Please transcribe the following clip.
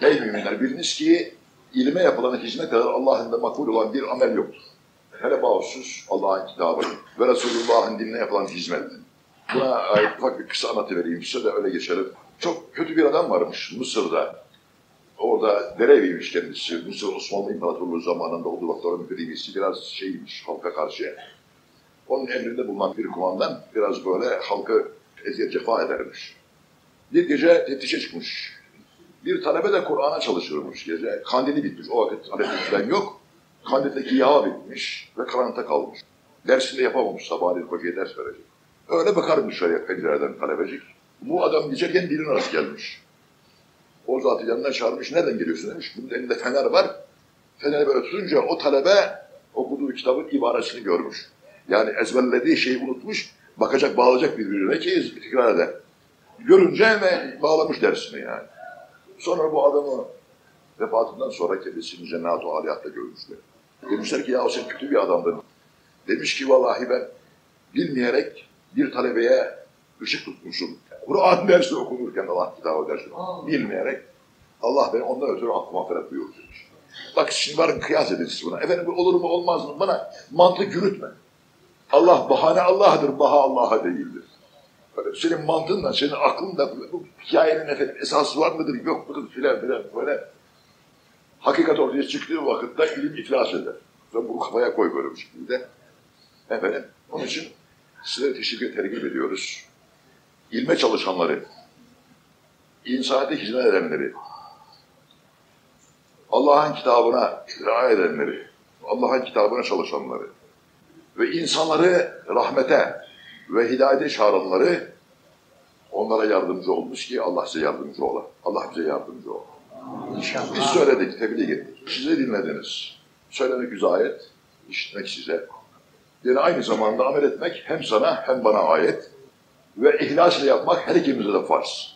Ey müminler biliniz ki ilme yapılan hizmet kadar Allah'ın da makbul olan bir amel yoktur. Hele bahusuz Allah'ın kitabı ve Resulullah'ın dinine yapılan hizmet. Buna ait ufak bir kısa anlatı vereyim size de öyle geçelim. Çok kötü bir adam varmış Mısır'da. Orada dereviymiş kendisi. Mısır Osmanlı İmparatorluğu zamanında o doktorun müdüriyesi biraz şeymiş halka karşı. Onun emrinde bulunan bir kumandan biraz böyle halkı eziyet cefa edermiş. Bir gece teftişe çıkmış. Bir talebe de Kur'an'a çalışırmış gece. Kandili bitmiş. O vakit talebeden yok. Kandildeki yağ bitmiş ve karanlıkta kalmış. Dersini de yapamamış sabahleyin hocaya ders verecek. Öyle bakarmış şöyle pencereden talebecik. Bu adam geçerken birinin arası gelmiş. O zatı yanına çağırmış. Nereden geliyorsun demiş. Bunun elinde fener var. Feneri böyle tutunca o talebe okuduğu kitabın ibaresini görmüş. Yani ezberlediği şeyi unutmuş. Bakacak, bağlayacak birbirine ki tekrar eder. Görünce hemen bağlamış dersini yani. Sonra bu adamı vefatından sonra kendisini cennet-i aliyatta görmüşler. Demişler ki ya sen kötü bir adamdın. Demiş ki vallahi ben bilmeyerek bir talebeye ışık tutmuşum. Kur'an dersi okunurken Allah kitabı dersi bilmeyerek Allah beni ondan ötürü aklıma mağfiret buyurdu demiş. Bak şimdi varın kıyas edin siz buna. Efendim olur mu olmaz mı? Bana mantık yürütme. Allah bahane Allah'dır, baha Allah'a değildir. Böyle senin mantığınla, senin aklınla bu hikayenin efendim esası var mıdır, yok mudur filan filan böyle. Hakikat ortaya çıktığı vakitte ilim iflas eder. Sen bunu kafaya koy böyle bir şekilde. Efendim, onun için size teşekkür tergip ediyoruz. İlme çalışanları, insana hizmet edenleri, Allah'ın kitabına riayet edenleri, Allah'ın kitabına çalışanları ve insanları rahmete ve hidayete çağıranları onlara yardımcı olmuş ki Allah size yardımcı ola. Allah bize yardımcı ola. İnşallah. Biz söyledik, tebliğ ettik. Size dinlediniz. Söylemek yüze ayet, işitmek size. Yani aynı zamanda amel etmek hem sana hem bana ayet ve ihlas ile yapmak her ikimize de farz.